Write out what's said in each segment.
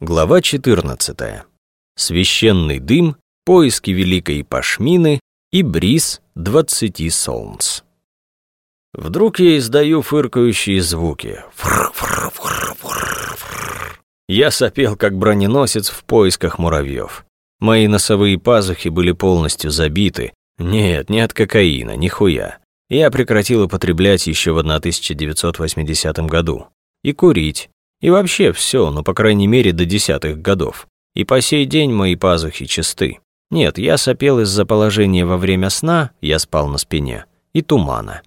Глава 14. Священный дым, поиски великой пашмины и бриз двадцати солнц. Вдруг я издаю фыркающие звуки. Я сопел, как броненосец в поисках муравьев. Мои носовые пазухи были полностью забиты. Нет, не от кокаина, нихуя. Я прекратил употреблять еще в 1980 году. И курить, и вообще все, ну, по крайней мере, до десятых годов. И по сей день мои пазухи чисты. Нет, я сопел из-за положения во время сна, я спал на спине, и тумана.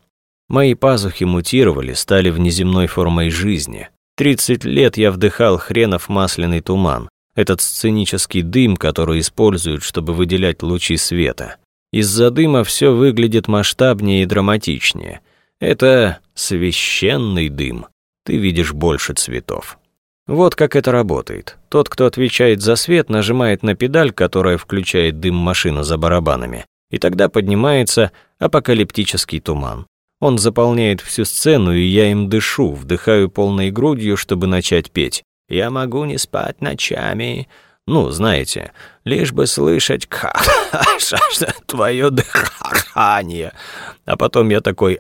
Мои пазухи мутировали, стали внеземной формой жизни. 30 лет я вдыхал хренов масляный туман, этот сценический дым, который используют, чтобы выделять лучи света. Из-за дыма все выглядит масштабнее и драматичнее. Это священный дым ты видишь больше цветов. Вот как это работает. Тот, кто отвечает за свет, нажимает на педаль, которая включает дым машины за барабанами, и тогда поднимается апокалиптический туман. Он заполняет всю сцену, и я им дышу, вдыхаю полной грудью, чтобы начать петь. «Я могу не спать ночами», ну, знаете, лишь бы слышать твое дыхание. А потом я такой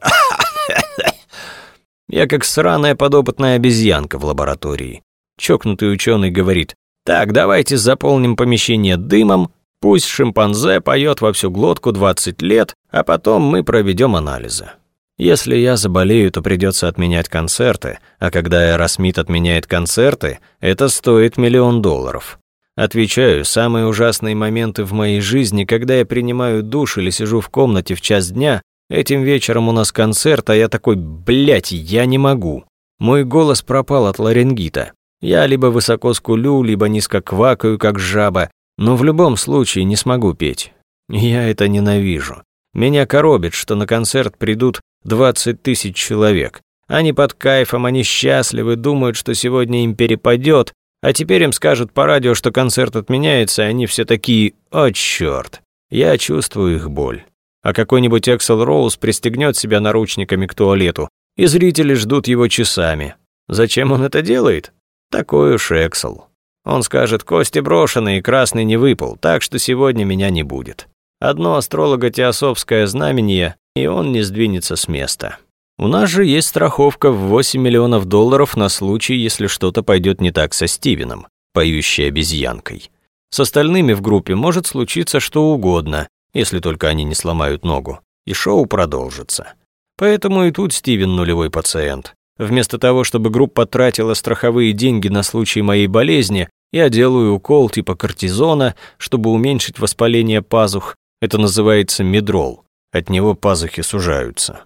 Я как сраная подопытная обезьянка в лаборатории. Чокнутый ученый говорит, так, давайте заполним помещение дымом, пусть шимпанзе поет во всю глотку 20 лет, а потом мы проведем анализы. Если я заболею, то придется отменять концерты, а когда Эросмит отменяет концерты, это стоит миллион долларов. Отвечаю, самые ужасные моменты в моей жизни, когда я принимаю душ или сижу в комнате в час дня, Этим вечером у нас концерт, а я такой, блядь, я не могу. Мой голос пропал от ларингита. Я либо высоко скулю, либо низко квакаю, как жаба, но в любом случае не смогу петь. Я это ненавижу. Меня коробит, что на концерт придут 20 тысяч человек. Они под кайфом, они счастливы, думают, что сегодня им перепадет, а теперь им скажут по радио, что концерт отменяется, и они все такие «О, чёрт!» Я чувствую их боль а какой-нибудь Эксел Роуз пристегнет себя наручниками к туалету, и зрители ждут его часами. Зачем он это делает? Такой уж Эксел. Он скажет, кости брошены и красный не выпал, так что сегодня меня не будет. Одно астролого-теософское знамение, и он не сдвинется с места. У нас же есть страховка в 8 миллионов долларов на случай, если что-то пойдет не так со Стивеном, поющей обезьянкой. С остальными в группе может случиться что угодно, если только они не сломают ногу, и шоу продолжится. Поэтому и тут Стивен нулевой пациент. Вместо того, чтобы группа тратила страховые деньги на случай моей болезни, я делаю укол типа кортизона, чтобы уменьшить воспаление пазух. Это называется медрол. От него пазухи сужаются.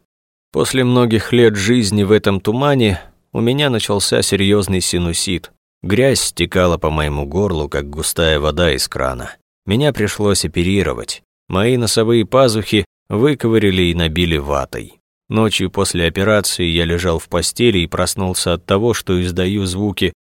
После многих лет жизни в этом тумане у меня начался серьезный синусит. Грязь стекала по моему горлу, как густая вода из крана. Меня пришлось оперировать. Мои носовые пазухи выковырили и набили ватой. Ночью после операции я лежал в постели и проснулся от того, что издаю звуки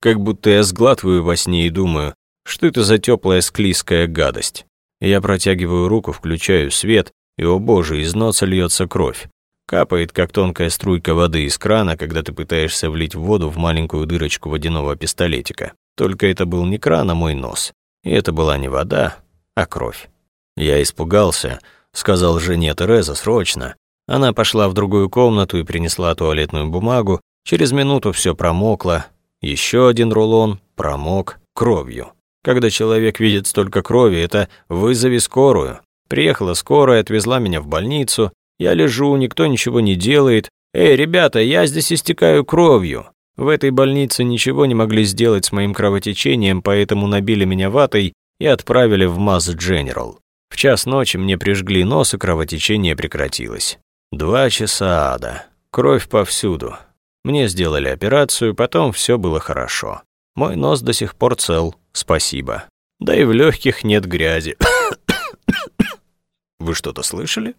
как будто я сглатываю во сне и думаю, что это за теплая склизкая гадость. Я протягиваю руку, включаю свет, и, о боже, из носа льется кровь. Капает, как тонкая струйка воды из крана, когда ты пытаешься влить воду в маленькую дырочку водяного пистолетика. Только это был не кран, а мой нос. И это была не вода, а кровь. Я испугался, сказал жене Тереза срочно. Она пошла в другую комнату и принесла туалетную бумагу. Через минуту все промокло. Еще один рулон промок кровью. Когда человек видит столько крови, это «вызови скорую». Приехала скорая, отвезла меня в больницу. Я лежу, никто ничего не делает. «Эй, ребята, я здесь истекаю кровью». В этой больнице ничего не могли сделать с моим кровотечением, поэтому набили меня ватой и отправили в Масс Дженерал. В час ночи мне прижгли нос, и кровотечение прекратилось. Два часа ада. Кровь повсюду. Мне сделали операцию, потом все было хорошо. Мой нос до сих пор цел, спасибо. Да и в легких нет грязи. Вы что-то слышали?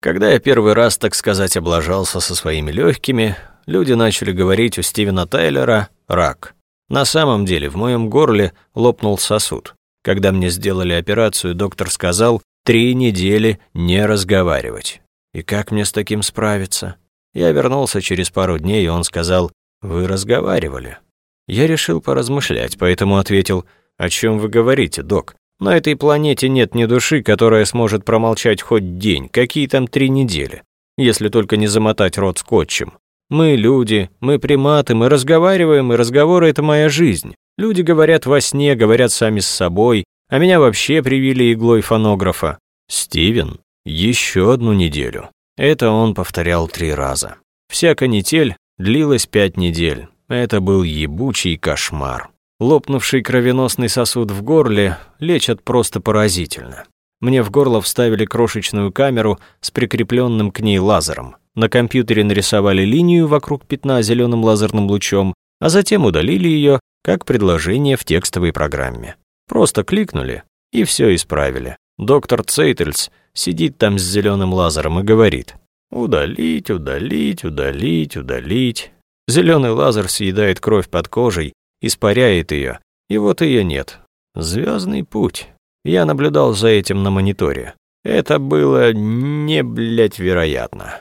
Когда я первый раз, так сказать, облажался со своими легкими, люди начали говорить у Стивена Тайлера «рак». На самом деле в моем горле лопнул сосуд. Когда мне сделали операцию, доктор сказал «три недели не разговаривать». И как мне с таким справиться? Я вернулся через пару дней, и он сказал Вы разговаривали. Я решил поразмышлять, поэтому ответил, о чем вы говорите, док? На этой планете нет ни души, которая сможет промолчать хоть день, какие там три недели, если только не замотать рот скотчем. Мы люди, мы приматы, мы разговариваем, и разговоры — это моя жизнь. Люди говорят во сне, говорят сами с собой, а меня вообще привили иглой фонографа. Стивен, еще одну неделю. Это он повторял три раза. Вся канитель длилась пять недель. Это был ебучий кошмар. Лопнувший кровеносный сосуд в горле лечат просто поразительно. Мне в горло вставили крошечную камеру с прикрепленным к ней лазером. На компьютере нарисовали линию вокруг пятна зеленым лазерным лучом, а затем удалили ее, как предложение в текстовой программе. Просто кликнули и все исправили. Доктор Цейтельс сидит там с зеленым лазером и говорит «Удалить, удалить, удалить, удалить». Зеленый лазер съедает кровь под кожей, испаряет ее, и вот ее нет. Звездный путь. Я наблюдал за этим на мониторе. Это было не, блядь, вероятно.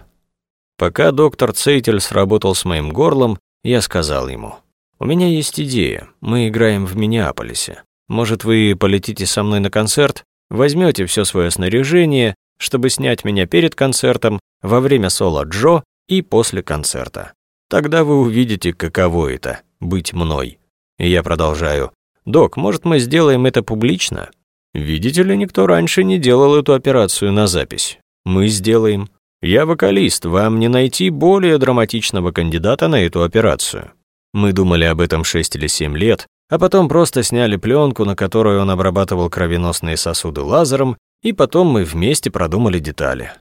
Пока доктор Цейтель сработал с моим горлом, я сказал ему, «У меня есть идея. Мы играем в Миннеаполисе. Может, вы полетите со мной на концерт, возьмете все свое снаряжение, чтобы снять меня перед концертом, во время соло Джо и после концерта. Тогда вы увидите, каково это — быть мной. И я продолжаю. «Док, может, мы сделаем это публично?» Видите ли, никто раньше не делал эту операцию на запись. Мы сделаем. Я вокалист, вам не найти более драматичного кандидата на эту операцию. Мы думали об этом 6 или 7 лет, а потом просто сняли пленку, на которую он обрабатывал кровеносные сосуды лазером, и потом мы вместе продумали детали.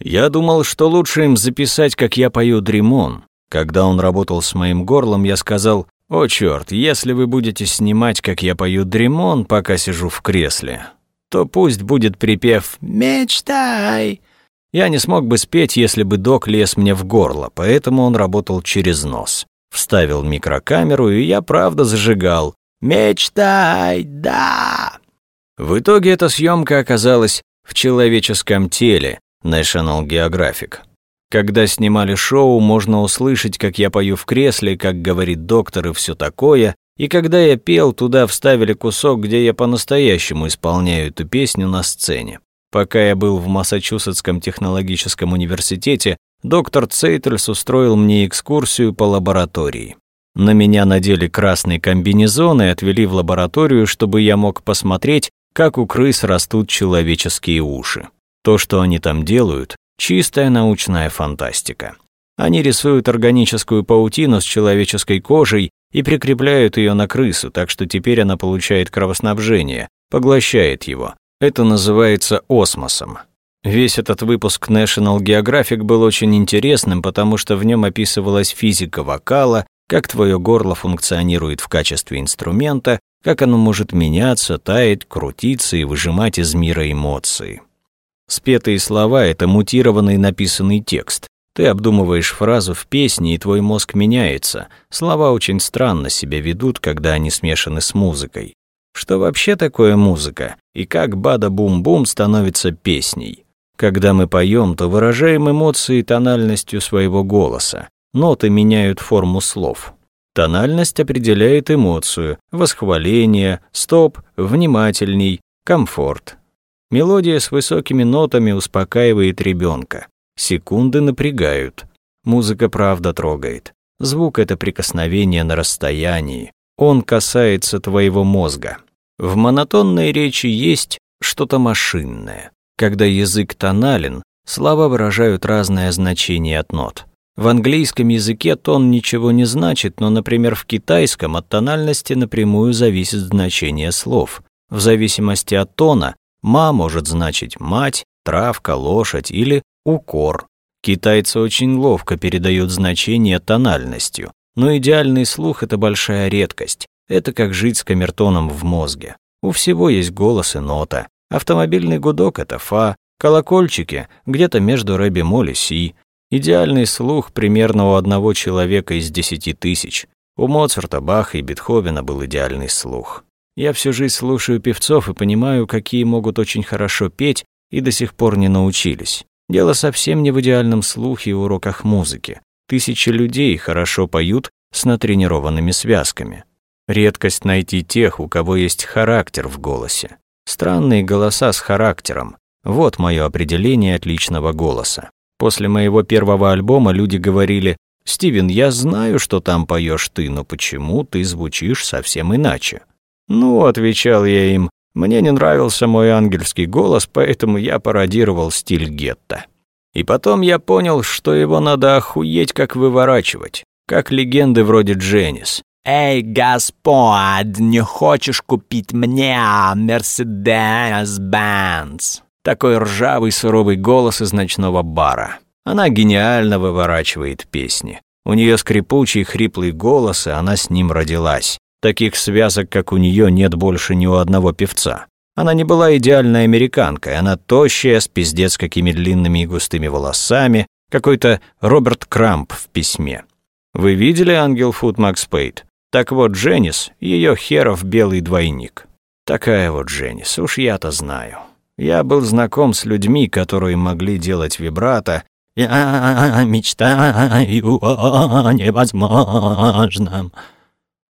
Я думал, что лучше им записать, как я пою «Дремон». Когда он работал с моим горлом, я сказал, «О, черт, если вы будете снимать, как я пою дремон, пока сижу в кресле, то пусть будет припев «Мечтай». Я не смог бы спеть, если бы док лез мне в горло, поэтому он работал через нос. Вставил микрокамеру, и я правда зажигал. «Мечтай, да!» В итоге эта съемка оказалась в человеческом теле National Geographic. Когда снимали шоу, можно услышать, как я пою в кресле, как говорит доктор и все такое, и когда я пел, туда вставили кусок, где я по-настоящему исполняю эту песню на сцене. Пока я был в Массачусетском технологическом университете, доктор Цейтлс устроил мне экскурсию по лаборатории. На меня надели красный комбинезон и отвели в лабораторию, чтобы я мог посмотреть, как у крыс растут человеческие уши. То, что они там делают, Чистая научная фантастика. Они рисуют органическую паутину с человеческой кожей и прикрепляют ее на крысу, так что теперь она получает кровоснабжение, поглощает его. Это называется осмосом. Весь этот выпуск National Geographic был очень интересным, потому что в нем описывалась физика вокала, как твое горло функционирует в качестве инструмента, как оно может меняться, таять, крутиться и выжимать из мира эмоции. Спетые слова — это мутированный написанный текст. Ты обдумываешь фразу в песне, и твой мозг меняется. Слова очень странно себя ведут, когда они смешаны с музыкой. Что вообще такое музыка? И как бада-бум-бум становится песней? Когда мы поем, то выражаем эмоции тональностью своего голоса. Ноты меняют форму слов. Тональность определяет эмоцию, восхваление, стоп, внимательней, комфорт, Мелодия с высокими нотами успокаивает ребенка. Секунды напрягают. Музыка правда трогает. Звук — это прикосновение на расстоянии. Он касается твоего мозга. В монотонной речи есть что-то машинное. Когда язык тонален, слова выражают разное значение от нот. В английском языке тон ничего не значит, но, например, в китайском от тональности напрямую зависит значение слов. В зависимости от тона Ма может значить мать, травка, лошадь или укор. Китайцы очень ловко передают значение тональностью, но идеальный слух — это большая редкость. Это как жить с камертоном в мозге. У всего есть голос и нота. Автомобильный гудок — это фа, колокольчики — где-то между ре бемоль и си. Идеальный слух примерно у одного человека из десяти тысяч. У Моцарта, Баха и Бетховена был идеальный слух. Я всю жизнь слушаю певцов и понимаю, какие могут очень хорошо петь и до сих пор не научились. Дело совсем не в идеальном слухе и уроках музыки. Тысячи людей хорошо поют с натренированными связками. Редкость найти тех, у кого есть характер в голосе. Странные голоса с характером. Вот мое определение отличного голоса. После моего первого альбома люди говорили, «Стивен, я знаю, что там поешь ты, но почему ты звучишь совсем иначе?» «Ну», — отвечал я им, «мне не нравился мой ангельский голос, поэтому я пародировал стиль гетто». И потом я понял, что его надо охуеть как выворачивать, как легенды вроде Дженнис. «Эй, Господь, не хочешь купить мне Мерседес-Бенц?» Такой ржавый суровый голос из ночного бара. Она гениально выворачивает песни. У нее скрипучий хриплый голос, и она с ним родилась. Таких связок, как у нее, нет больше ни у одного певца. Она не была идеальной американкой, она тощая, с пиздец какими длинными и густыми волосами, какой-то Роберт Крамп в письме. Вы видели «Ангел Фуд Макс Пейт»? Так вот, Дженнис, ее херов белый двойник. Такая вот Дженнис, уж я-то знаю. Я был знаком с людьми, которые могли делать вибрато. «Я мечтаю о невозможном».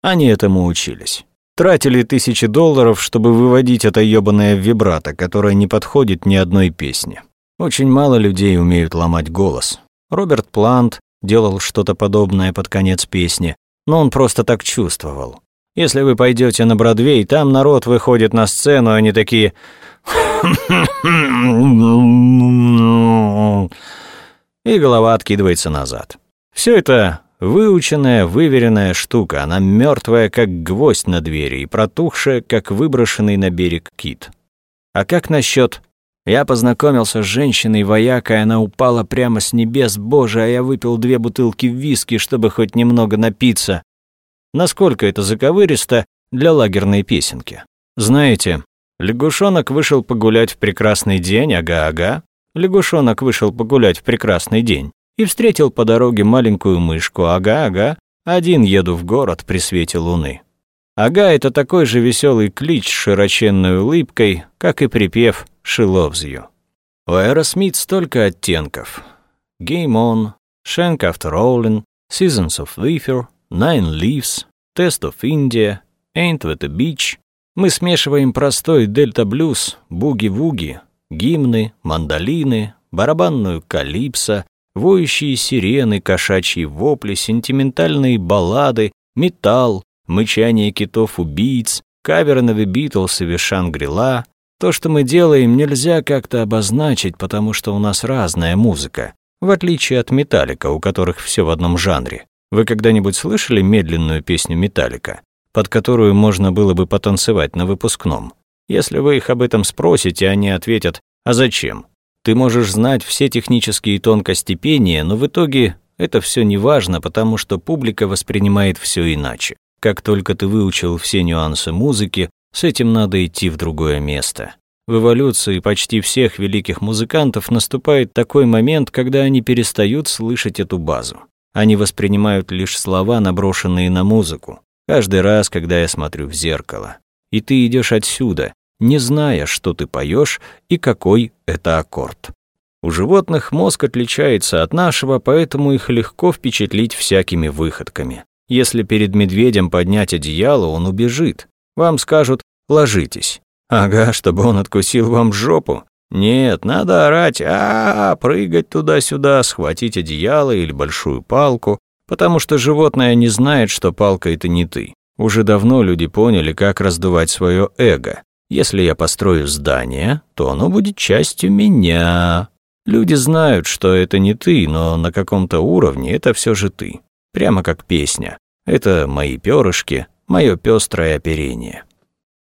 Они этому учились. Тратили тысячи долларов, чтобы выводить это ёбаное вибрато, которое не подходит ни одной песне. Очень мало людей умеют ломать голос. Роберт Плант делал что-то подобное под конец песни, но он просто так чувствовал. Если вы пойдете на Бродвей, там народ выходит на сцену, они такие... И голова откидывается назад. Все это выученная, выверенная штука, она мертвая, как гвоздь на двери, и протухшая, как выброшенный на берег кит. А как насчет я познакомился с женщиной воякой, она упала прямо с небес, боже, а я выпил две бутылки виски, чтобы хоть немного напиться. Насколько это заковыристо для лагерной песенки. Знаете, лягушонок вышел погулять в прекрасный день, ага-ага. Лягушонок вышел погулять в прекрасный день и встретил по дороге маленькую мышку, ага-ага. Один еду в город при свете луны. Ага — это такой же веселый клич с широченной улыбкой, как и припев «She loves you». У Aerosmith столько оттенков. Game On, Shank After Rolling, Seasons of Weather, Nine Leaves, Test of India, Ain't That a Beach. Мы смешиваем простой дельта-блюз, буги-вуги, гимны, мандолины, барабанную калипсо, воющие сирены, кошачьи вопли, сентиментальные баллады, металл, мычание китов-убийц, каверы на The Beatles и Шангрила. То, что мы делаем, нельзя как-то обозначить, потому что у нас разная музыка, в отличие от Металлика, у которых все в одном жанре. Вы когда-нибудь слышали медленную песню Металлика, под которую можно было бы потанцевать на выпускном? Если вы их об этом спросите, они ответят «А зачем?». Ты можешь знать все технические тонкости пения, но в итоге это все не важно, потому что публика воспринимает все иначе. Как только ты выучил все нюансы музыки, с этим надо идти в другое место. В эволюции почти всех великих музыкантов наступает такой момент, когда они перестают слышать эту базу. Они воспринимают лишь слова, наброшенные на музыку. Каждый раз, когда я смотрю в зеркало. И ты идешь отсюда, не зная, что ты поешь и какой это аккорд. У животных мозг отличается от нашего, поэтому их легко впечатлить всякими выходками. Если перед медведем поднять одеяло, он убежит. Вам скажут «ложитесь». Ага, чтобы он откусил вам жопу. Нет, надо орать а, -а, -а прыгать туда-сюда, схватить одеяло или большую палку, потому что животное не знает, что палка — это не ты. Уже давно люди поняли, как раздувать свое эго. Если я построю здание, то оно будет частью меня. Люди знают, что это не ты, но на каком-то уровне это все же ты прямо как песня. Это мои перышки, мое пестрое оперение.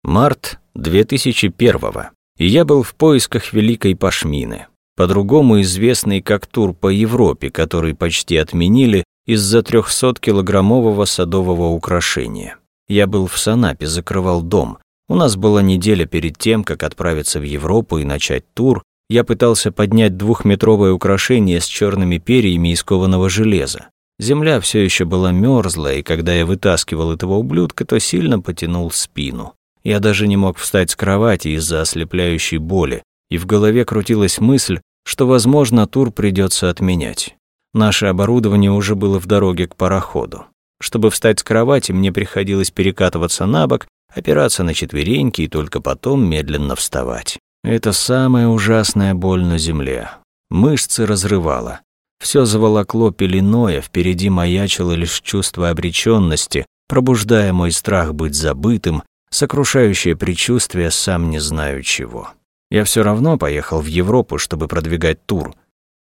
Март 2001-го, и я был в поисках Великой Пашмины, по-другому известный как тур по Европе, который почти отменили из-за 300-килограммового садового украшения. Я был в Санапе, закрывал дом. У нас была неделя перед тем, как отправиться в Европу и начать тур. Я пытался поднять двухметровое украшение с черными перьями из кованого железа. Земля все еще была мерзлая, и когда я вытаскивал этого ублюдка, то сильно потянул спину. Я даже не мог встать с кровати из-за ослепляющей боли, и в голове крутилась мысль, что, возможно, тур придется отменять. Наше оборудование уже было в дороге к пароходу. Чтобы встать с кровати, мне приходилось перекатываться на бок, опираться на четвереньки и только потом медленно вставать. Это самая ужасная боль на земле. Мышцы разрывало. Все заволокло пеленой, а впереди маячило лишь чувство обреченности, пробуждая мой страх быть забытым, сокрушающее предчувствие сам не знаю чего. Я все равно поехал в Европу, чтобы продвигать тур.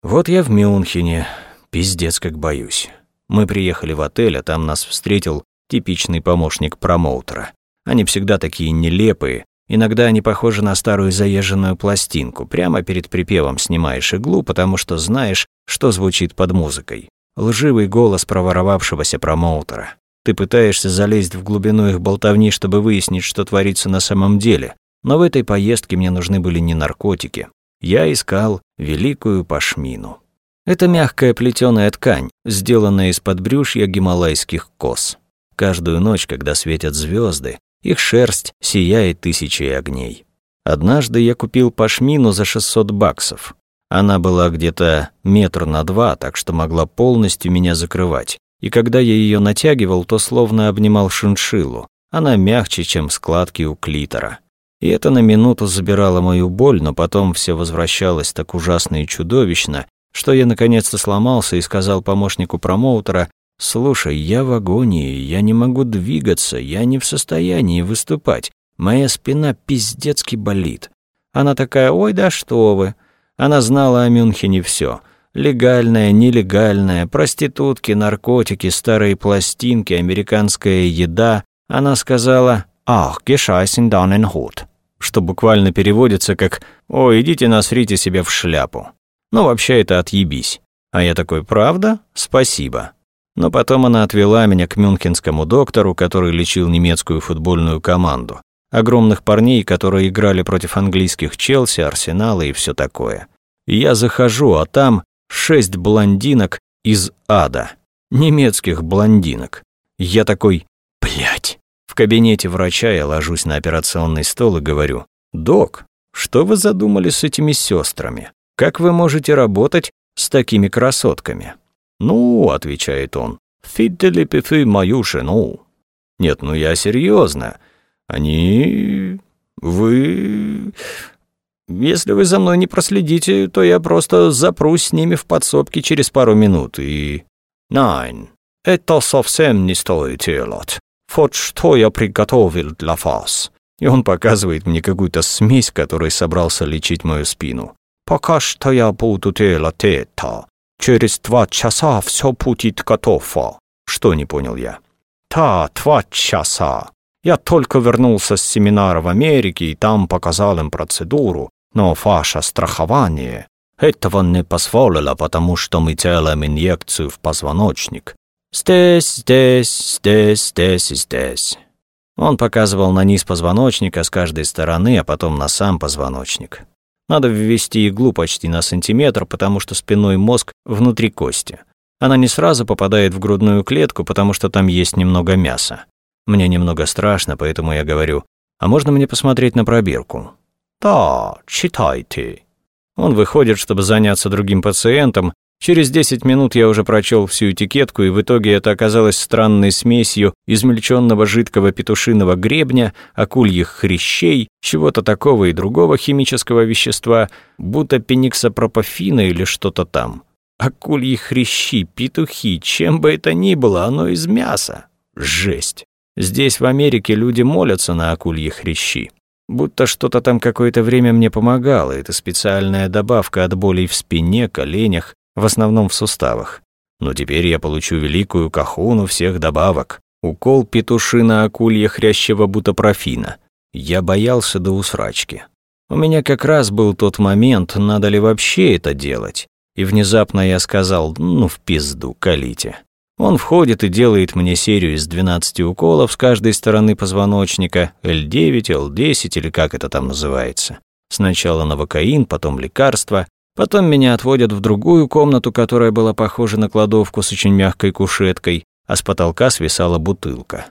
Вот я в Мюнхене, пиздец как боюсь. Мы приехали в отель, а там нас встретил типичный помощник промоутера. Они всегда такие нелепые, иногда они похожи на старую заезженную пластинку. Прямо перед припевом снимаешь иглу, потому что знаешь, что звучит под музыкой. Лживый голос проворовавшегося промоутера. Ты пытаешься залезть в глубину их болтовни, чтобы выяснить, что творится на самом деле. Но в этой поездке мне нужны были не наркотики. Я искал великую пашмину. Это мягкая плетеная ткань, сделанная из подбрюшья гималайских коз. Каждую ночь, когда светят звезды, их шерсть сияет тысячей огней. Однажды я купил пашмину за 600 баксов. Она была где-то метр на два, так что могла полностью меня закрывать. И когда я ее натягивал, то словно обнимал шиншиллу. Она мягче, чем складки у клитора. И это на минуту забирало мою боль, но потом все возвращалось так ужасно и чудовищно, что я наконец-то сломался и сказал помощнику промоутера, «Слушай, я в агонии, я не могу двигаться, я не в состоянии выступать, моя спина пиздецки болит». Она такая, «Ой, да что вы». Она знала о Мюнхене все: Легальное, нелегальное, проститутки, наркотики, старые пластинки, американская еда. Она сказала «Ах, гешайсен данен хут», что буквально переводится как «Ой, идите насрите себе в шляпу». Ну, вообще это отъебись. А я такой, правда? Спасибо. Но потом она отвела меня к мюнхенскому доктору, который лечил немецкую футбольную команду. Огромных парней, которые играли против английских Челси, Арсенала и все такое. Я захожу, а там шесть блондинок из ада. Немецких блондинок. Я такой, блядь. В кабинете врача я ложусь на операционный стол и говорю, «Док, что вы задумали с этими сестрами? Как вы можете работать с такими красотками?» «Ну», — отвечает он, «фиддели пифы мою жену». «Нет, ну я серьезно. Они... вы... Если вы за мной не проследите, то я просто запрусь с ними в подсобке через пару минут и...» «Найн, это совсем не стоит делать. Вот что я приготовил для вас». И он показывает мне какую-то смесь, которой собрался лечить мою спину. Пока что я буду делать это. Через два часа все будет готово. Что не понял я? Да, два часа. Я только вернулся с семинара в Америке и там показал им процедуру, но ваше страхование этого не позволило, потому что мы делаем инъекцию в позвоночник. Здесь, здесь, здесь, здесь и здесь. Он показывал на низ позвоночника с каждой стороны, а потом на сам позвоночник. Надо ввести иглу почти на сантиметр, потому что спиной мозг внутри кости. Она не сразу попадает в грудную клетку, потому что там есть немного мяса. Мне немного страшно, поэтому я говорю, а можно мне посмотреть на пробирку? Да, читайте. Он выходит, чтобы заняться другим пациентом, Через 10 минут я уже прочел всю этикетку, и в итоге это оказалось странной смесью измельченного жидкого петушиного гребня, акульих хрящей, чего-то такого и другого химического вещества, будто пениксопропофина или что-то там. Акульи хрящи, петухи, чем бы это ни было, оно из мяса. Жесть. Здесь, в Америке, люди молятся на акульи хрящи. Будто что-то там какое-то время мне помогало. Это специальная добавка от болей в спине, коленях, в основном в суставах. Но теперь я получу великую кахуну всех добавок. Укол петушина акулья хрящего бутапрофина. Я боялся до усрачки. У меня как раз был тот момент, надо ли вообще это делать. И внезапно я сказал, ну в пизду, колите. Он входит и делает мне серию из 12 уколов с каждой стороны позвоночника, L9, L10 или как это там называется. Сначала новокаин, потом лекарство, Потом меня отводят в другую комнату, которая была похожа на кладовку с очень мягкой кушеткой, а с потолка свисала бутылка.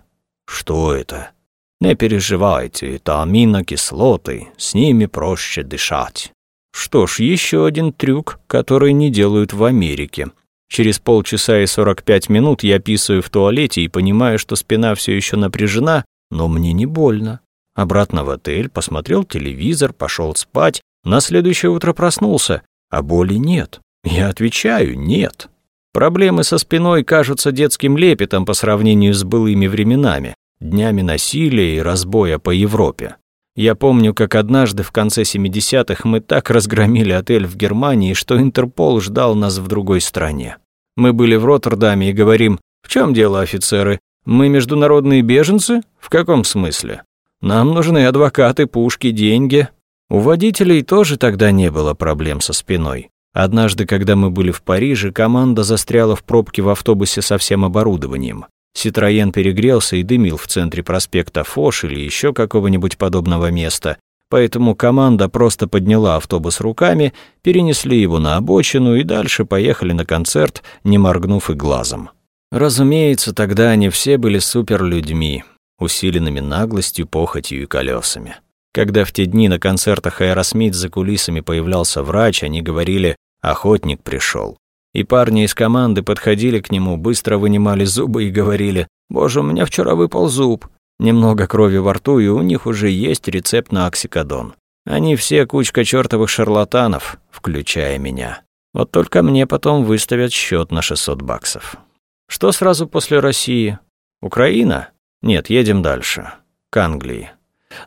Что это? Не переживайте, это аминокислоты, с ними проще дышать. Что ж, еще один трюк, который не делают в Америке. Через полчаса и 45 минут я писаю в туалете и понимаю, что спина все еще напряжена, но мне не больно. Обратно в отель, посмотрел телевизор, пошел спать, на следующее утро проснулся, а боли нет. Я отвечаю «нет». Проблемы со спиной кажутся детским лепетом по сравнению с былыми временами, днями насилия и разбоя по Европе. Я помню, как однажды в конце 70-х мы так разгромили отель в Германии, что Интерпол ждал нас в другой стране. Мы были в Роттердаме и говорим, в чем дело, офицеры? Мы международные беженцы? В каком смысле? Нам нужны адвокаты, пушки, деньги. У водителей тоже тогда не было проблем со спиной. Однажды, когда мы были в Париже, команда застряла в пробке в автобусе со всем оборудованием. Ситроен перегрелся и дымил в центре проспекта Фош или еще какого-нибудь подобного места, поэтому команда просто подняла автобус руками, перенесли его на обочину и дальше поехали на концерт, не моргнув и глазом. Разумеется, тогда они все были суперлюдьми, усиленными наглостью, похотью и колесами. Когда в те дни на концертах Аэросмит за кулисами появлялся врач, они говорили «охотник пришел». И парни из команды подходили к нему, быстро вынимали зубы и говорили «Боже, у меня вчера выпал зуб». Немного крови во рту, и у них уже есть рецепт на оксикодон. Они все кучка чертовых шарлатанов, включая меня. Вот только мне потом выставят счет на 600 баксов. Что сразу после России? Украина? Нет, едем дальше. К Англии.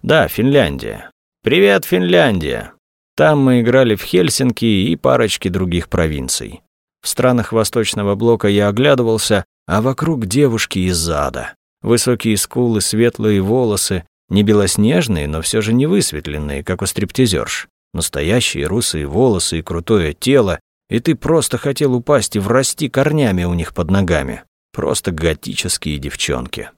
Да, Финляндия. Привет, Финляндия. Там мы играли в Хельсинки и парочке других провинций. В странах Восточного блока я оглядывался, а вокруг девушки из ада. Высокие скулы, светлые волосы, не белоснежные, но все же не высветленные, как у стриптизерш. Настоящие русые волосы и крутое тело, и ты просто хотел упасть и врасти корнями у них под ногами. Просто готические девчонки.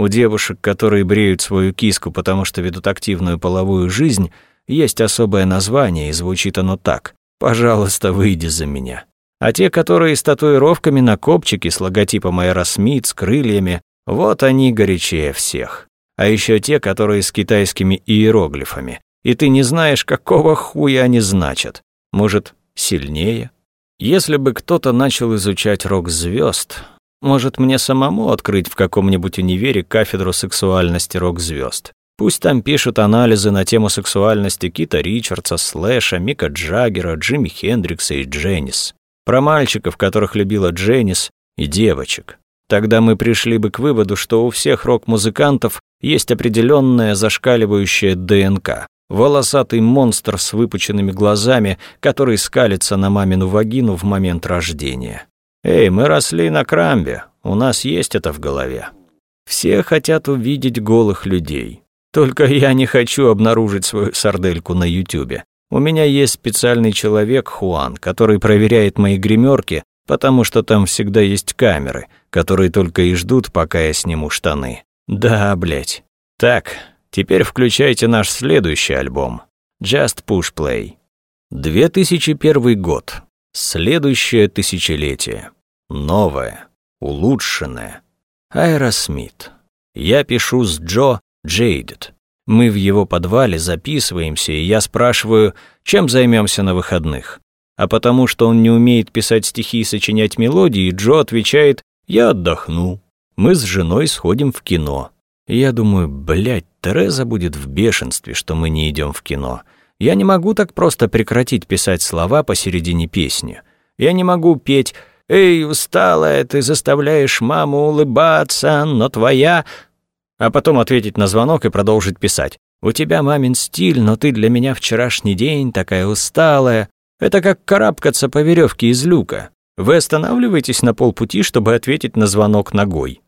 У девушек, которые бреют свою киску, потому что ведут активную половую жизнь, есть особое название, и звучит оно так. «Пожалуйста, выйди за меня». А те, которые с татуировками на копчике с логотипом Аэросмит, с крыльями, вот они горячее всех. А еще те, которые с китайскими иероглифами. И ты не знаешь, какого хуя они значат. Может, сильнее? Если бы кто-то начал изучать рок звезд, может, мне самому открыть в каком-нибудь универе кафедру сексуальности рок-звезд? Пусть там пишут анализы на тему сексуальности Кита Ричардса, Слэша, Мика Джаггера, Джимми Хендрикса и Дженнис. Про мальчиков, которых любила Дженнис, и девочек. Тогда мы пришли бы к выводу, что у всех рок-музыкантов есть определенная зашкаливающая ДНК. Волосатый монстр с выпученными глазами, который скалится на мамину вагину в момент рождения. «Эй, мы росли на крамбе, у нас есть это в голове». Все хотят увидеть голых людей. Только я не хочу обнаружить свою сардельку на Ютубе. У меня есть специальный человек, Хуан, который проверяет мои гримерки, потому что там всегда есть камеры, которые только и ждут, пока я сниму штаны. Да, блять. Так, теперь включайте наш следующий альбом. Just Push Play. 2001 год. Следующее тысячелетие. Новое. Улучшенное. Аэросмит. Я пишу с Джо Jaded. Мы в его подвале записываемся, и я спрашиваю, чем займемся на выходных. А потому что он не умеет писать стихи и сочинять мелодии, Джо отвечает «Я отдохну». Мы с женой сходим в кино. я думаю, блядь, Тереза будет в бешенстве, что мы не идем в кино. Я не могу так просто прекратить писать слова посередине песни. Я не могу петь «Эй, усталая, ты заставляешь маму улыбаться, но твоя...» А потом ответить на звонок и продолжить писать. «У тебя мамин стиль, но ты для меня вчерашний день такая усталая». Это как карабкаться по веревке из люка. Вы останавливаетесь на полпути, чтобы ответить на звонок ногой.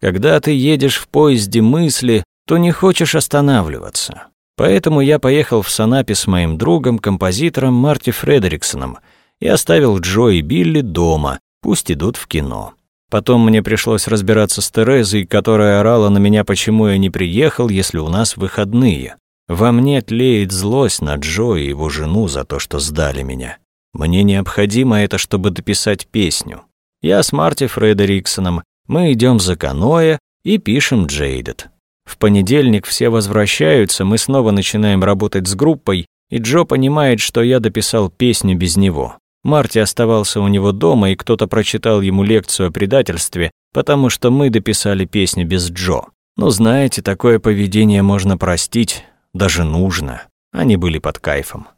Когда ты едешь в поезде мысли, то не хочешь останавливаться. Поэтому я поехал в Санапе с моим другом, композитором Марти Фредериксоном, и оставил Джо и Билли дома, пусть идут в кино. Потом мне пришлось разбираться с Терезой, которая орала на меня, почему я не приехал, если у нас выходные. Во мне тлеет злость на Джо и его жену за то, что сдали меня. Мне необходимо это, чтобы дописать песню. Я с Марти Фредериксоном, мы идем за каноэ и пишем Джейдед. В понедельник все возвращаются, мы снова начинаем работать с группой, и Джо понимает, что я дописал песню без него. Марти оставался у него дома, и кто-то прочитал ему лекцию о предательстве, потому что мы дописали песню без Джо. Но знаете, такое поведение можно простить, даже нужно. Они были под кайфом.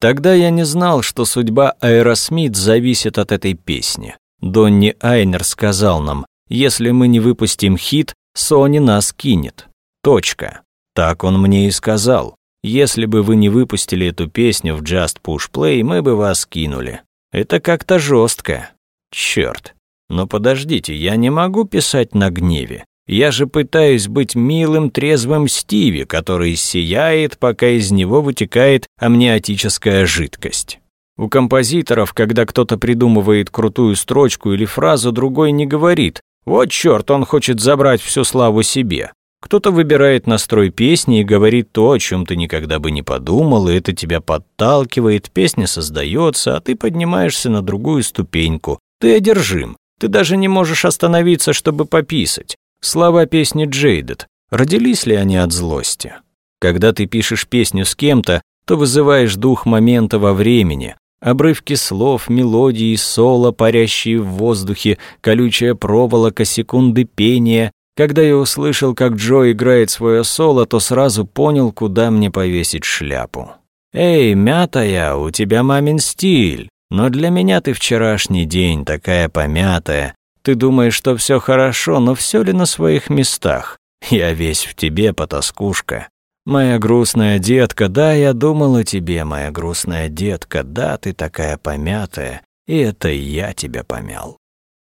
Тогда я не знал, что судьба Аэросмит зависит от этой песни. Донни Айнер сказал нам, если мы не выпустим хит, Sony нас кинет. Точка. Так он мне и сказал. Если бы вы не выпустили эту песню в Just Push Play, мы бы вас кинули. Это как-то жестко. Черт. Но подождите, я не могу писать на гневе. Я же пытаюсь быть милым, трезвым Стиви, который сияет, пока из него вытекает амниотическая жидкость. У композиторов, когда кто-то придумывает крутую строчку или фразу, другой не говорит «Вот черт, он хочет забрать всю славу себе». Кто-то выбирает настрой песни и говорит то, о чем ты никогда бы не подумал, и это тебя подталкивает, песня создается, а ты поднимаешься на другую ступеньку. Ты одержим. Ты даже не можешь остановиться, чтобы пописать. Слова песни Джейдед. Родились ли они от злости? Когда ты пишешь песню с кем-то, то вызываешь дух момента во времени, Обрывки слов, мелодии, соло, парящие в воздухе, колючая проволока, секунды пения, когда я услышал, как Джо играет свое соло, то сразу понял, куда мне повесить шляпу. «Эй, мятая, у тебя мамин стиль, но для меня ты вчерашний день такая помятая. Ты думаешь, что все хорошо, но все ли на своих местах? Я весь в тебе, потаскушка. Моя грустная детка, да, я думал о тебе, моя грустная детка, да, ты такая помятая, и это я тебя помял».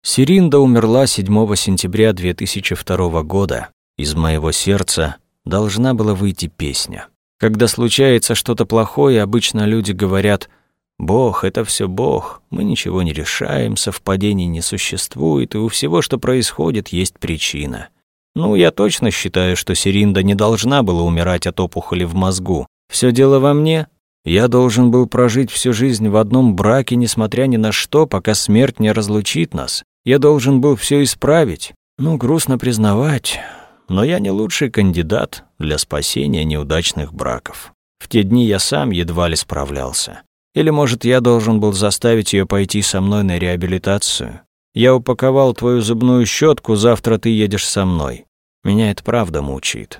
Сиринда умерла 7 сентября 2002 года. Из моего сердца должна была выйти песня. Когда случается что-то плохое, обычно люди говорят «Бог, это все Бог, мы ничего не решаем, совпадений не существует, и у всего, что происходит, есть причина». Ну, я точно считаю, что Сиринда не должна была умирать от опухоли в мозгу. Все дело во мне. Я должен был прожить всю жизнь в одном браке, несмотря ни на что, пока смерть не разлучит нас. Я должен был все исправить. Ну, грустно признавать, но я не лучший кандидат для спасения неудачных браков. В те дни я сам едва ли справлялся. Или, может, я должен был заставить ее пойти со мной на реабилитацию. Я упаковал твою зубную щетку, завтра ты едешь со мной. Меня это правда мучает.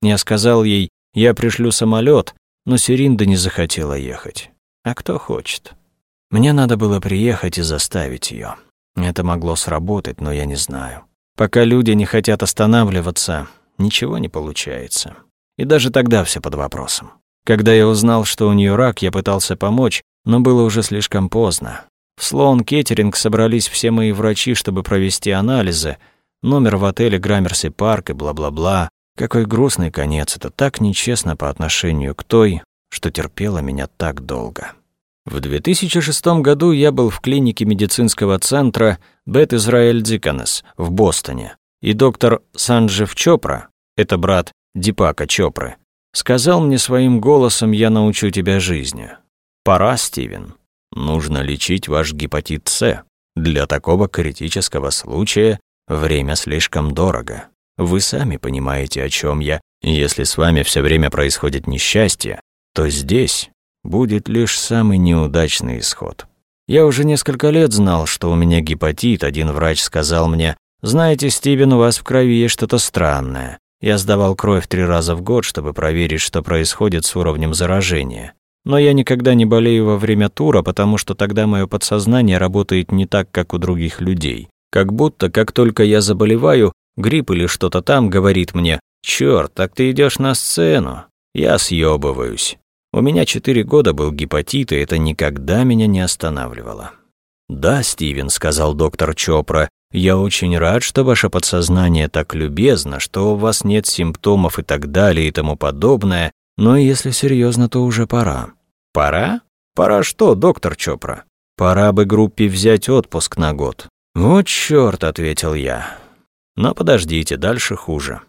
Я сказал ей, я пришлю самолет, но Серинда не захотела ехать. А кто хочет? Мне надо было приехать и заставить ее. Это могло сработать, но я не знаю. Пока люди не хотят останавливаться, ничего не получается. И даже тогда все под вопросом. Когда я узнал, что у нее рак, я пытался помочь, но было уже слишком поздно. В Слоун Кеттеринг собрались все мои врачи, чтобы провести анализы. Номер в отеле Граммерси Парк и бла-бла-бла. Какой грустный конец. Это так нечестно по отношению к той, что терпела меня так долго. В 2006 году я был в клинике медицинского центра Бет Израиль Диконес в Бостоне, и доктор Санджев Чопра, это брат Дипака Чопры, сказал мне своим голосом «Я научу тебя жизни». «Пора, Стивен. Нужно лечить ваш гепатит С. Для такого критического случая время слишком дорого. Вы сами понимаете, о чем я. Если с вами все время происходит несчастье, то здесь будет лишь самый неудачный исход. Я уже несколько лет знал, что у меня гепатит. Один врач сказал мне, «Знаете, Стивен, у вас в крови есть что-то странное». Я сдавал кровь три раза в год, чтобы проверить, что происходит с уровнем заражения. Но я никогда не болею во время тура, потому что тогда мое подсознание работает не так, как у других людей. Как будто, как только я заболеваю, грипп или что-то там говорит мне, «Чёрт, так ты идешь на сцену». Я съёбываюсь. У меня четыре года был гепатит, и это никогда меня не останавливало. «Да, Стивен», — сказал доктор Чопра, «я очень рад, что ваше подсознание так любезно, что у вас нет симптомов и так далее и тому подобное, но если серьезно, то уже пора». «Пора? Пора что, доктор Чопра?» «Пора бы группе взять отпуск на год». «Вот чёрт», — ответил я. «Но подождите, дальше хуже».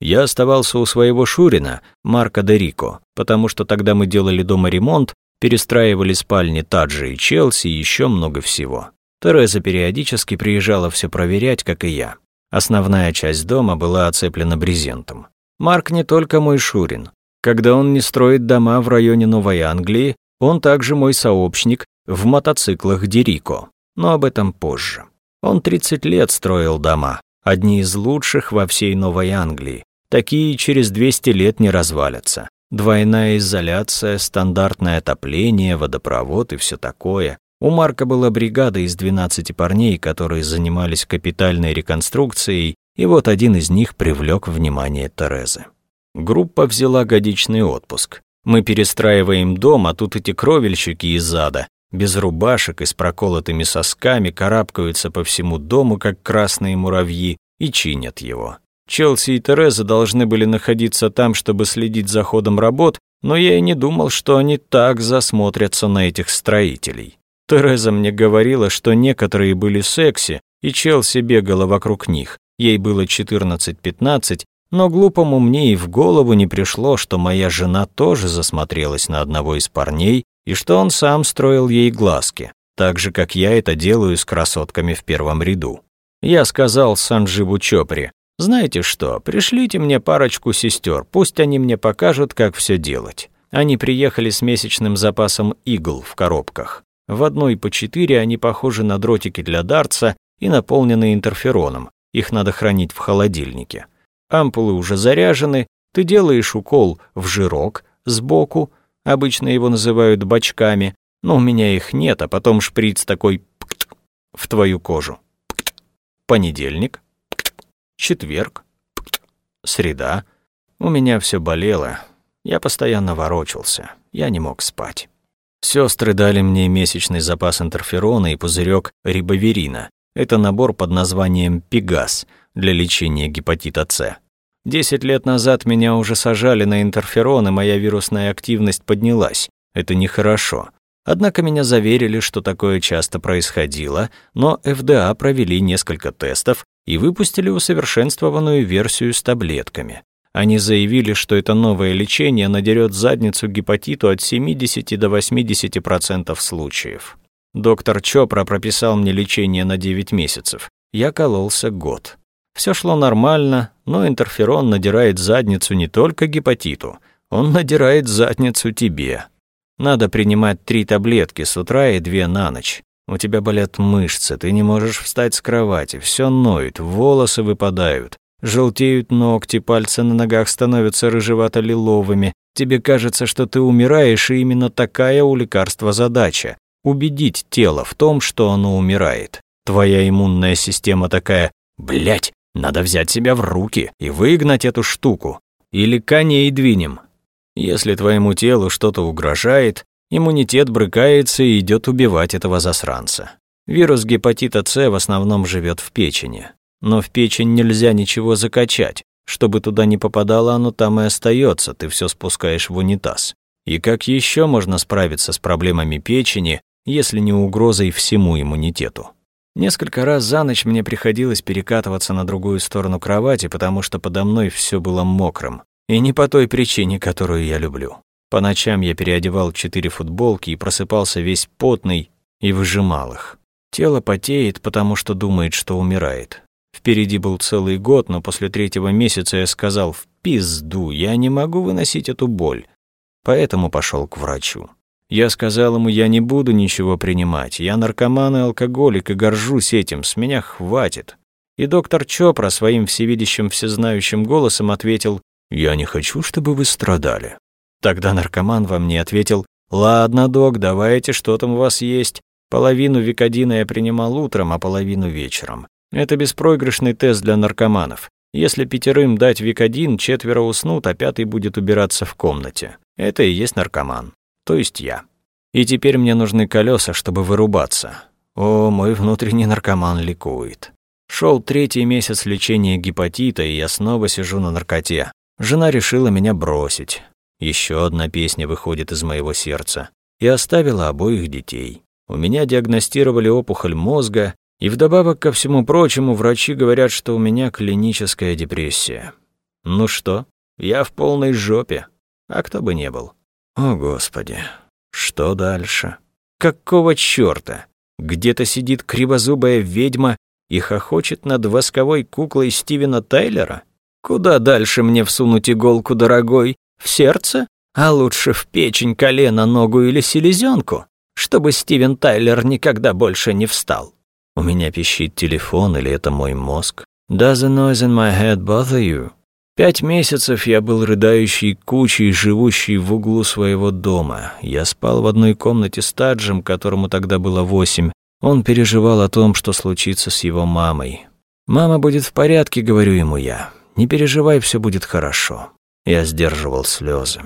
Я оставался у своего Шурина, Марка Дерико, потому что тогда мы делали дома ремонт, перестраивали спальни Таджи и Челси и еще много всего. Тереза периодически приезжала все проверять, как и я. Основная часть дома была оцеплена брезентом. Марк не только мой Шурин. Когда он не строит дома в районе Новой Англии, он также мой сообщник, в мотоциклах Дерико, но об этом позже. Он 30 лет строил дома, одни из лучших во всей Новой Англии. Такие через 200 лет не развалятся. Двойная изоляция, стандартное отопление, водопровод и все такое. У Марка была бригада из 12 парней, которые занимались капитальной реконструкцией, и вот один из них привлек внимание Терезы. Группа взяла годичный отпуск. Мы перестраиваем дом, а тут эти кровельщики из ада, без рубашек и с проколотыми сосками, карабкаются по всему дому, как красные муравьи, и чинят его. Челси и Тереза должны были находиться там, чтобы следить за ходом работ, но я и не думал, что они так засмотрятся на этих строителей. Тереза мне говорила, что некоторые были секси, и Челси бегала вокруг них. Ей было 14-15, но глупому мне и в голову не пришло, что моя жена тоже засмотрелась на одного из парней, и что он сам строил ей глазки, так же, как я это делаю с красотками в первом ряду. Я сказал Санджибу Чопри, «Знаете что, пришлите мне парочку сестер, пусть они мне покажут, как все делать». Они приехали с месячным запасом игл в коробках. В одной по четыре они похожи на дротики для дарца и наполнены интерфероном. Их надо хранить в холодильнике. Ампулы уже заряжены, ты делаешь укол в жирок сбоку, обычно его называют бачками, но у меня их нет, а потом шприц такой в твою кожу. Понедельник, четверг, среда. У меня все болело, я постоянно ворочался, я не мог спать. Сестры дали мне месячный запас интерферона и пузырек рибоверина. Это набор под названием «Пегас» для лечения гепатита С. Десять лет назад меня уже сажали на интерферон, и моя вирусная активность поднялась. Это нехорошо. Однако меня заверили, что такое часто происходило, но ФДА провели несколько тестов и выпустили усовершенствованную версию с таблетками. Они заявили, что это новое лечение надерет задницу гепатиту от 70 до 80% случаев. Доктор Чопра прописал мне лечение на 9 месяцев. Я кололся год. Все шло нормально, но интерферон надирает задницу не только гепатиту, он надирает задницу тебе. Надо принимать три таблетки с утра и две на ночь. У тебя болят мышцы, ты не можешь встать с кровати, все ноет, волосы выпадают. Желтеют ногти, пальцы на ногах становятся рыжевато-лиловыми. Тебе кажется, что ты умираешь, и именно такая у лекарства задача – убедить тело в том, что оно умирает. Твоя иммунная система такая «Блядь, надо взять себя в руки и выгнать эту штуку. Или коней двинем». Если твоему телу что-то угрожает, иммунитет брыкается и идет убивать этого засранца. Вирус гепатита С в основном живет в печени. Но в печень нельзя ничего закачать. Чтобы туда не попадало, оно там и остается, ты все спускаешь в унитаз. И как еще можно справиться с проблемами печени, если не угрозой всему иммунитету? Несколько раз за ночь мне приходилось перекатываться на другую сторону кровати, потому что подо мной все было мокрым. И не по той причине, которую я люблю. По ночам я переодевал четыре футболки и просыпался весь потный и выжимал их. Тело потеет, потому что думает, что умирает. Впереди был целый год, но после третьего месяца я сказал «в пизду, я не могу выносить эту боль». Поэтому пошел к врачу. Я сказал ему, я не буду ничего принимать, я наркоман и алкоголик и горжусь этим, с меня хватит. И доктор Чопра своим всевидящим всезнающим голосом ответил, «Я не хочу, чтобы вы страдали». Тогда наркоман во мне ответил, «Ладно, док, давайте, что там у вас есть. Половину викодина я принимал утром, а половину вечером. Это беспроигрышный тест для наркоманов. Если пятерым дать викодин, четверо уснут, а пятый будет убираться в комнате. Это и есть наркоман. То есть я. И теперь мне нужны колеса, чтобы вырубаться. О, мой внутренний наркоман ликует. Шел третий месяц лечения гепатита, и я снова сижу на наркоте. Жена решила меня бросить. Еще одна песня выходит из моего сердца. И оставила обоих детей. У меня диагностировали опухоль мозга, и вдобавок ко всему прочему, врачи говорят, что у меня клиническая депрессия. Ну что, я в полной жопе. А кто бы не был. О, Господи, что дальше? Какого чёрта? Где-то сидит кривозубая ведьма и хохочет над восковой куклой Стивена Тайлера? Куда дальше мне всунуть иголку, дорогой? В сердце? А лучше в печень, колено, ногу или селезенку? чтобы Стивен Тайлер никогда больше не встал. У меня пищит телефон или это мой мозг? Does the noise in my head bother you? Пять месяцев я был рыдающей кучей, живущей в углу своего дома. Я спал в одной комнате с Таджем, которому тогда было восемь. Он переживал о том, что случится с его мамой. «Мама будет в порядке», — говорю ему я. «Не переживай, все будет хорошо». Я сдерживал слезы.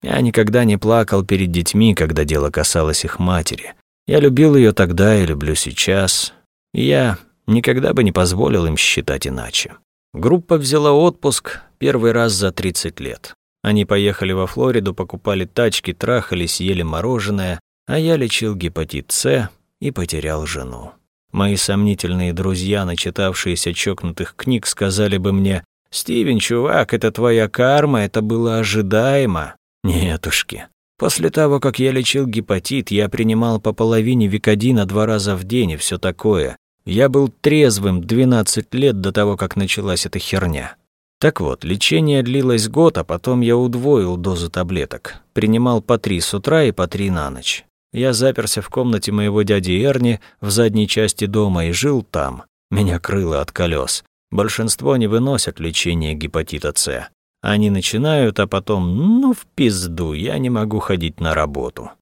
Я никогда не плакал перед детьми, когда дело касалось их матери. Я любил ее тогда и люблю сейчас. И я никогда бы не позволил им считать иначе. Группа взяла отпуск первый раз за 30 лет. Они поехали во Флориду, покупали тачки, трахались, ели мороженое, а я лечил гепатит С и потерял жену. Мои сомнительные друзья, начитавшиеся чокнутых книг, сказали бы мне, «Стивен, чувак, это твоя карма, это было ожидаемо». Нетушки. После того, как я лечил гепатит, я принимал по половине викодина два раза в день и все такое. Я был трезвым 12 лет до того, как началась эта херня. Так вот, лечение длилось год, а потом я удвоил дозу таблеток. Принимал по три с утра и по три на ночь. Я заперся в комнате моего дяди Эрни в задней части дома и жил там. Меня крыло от колес. Большинство не выносят лечение гепатита С. Они начинают, а потом, ну, в пизду, я не могу ходить на работу.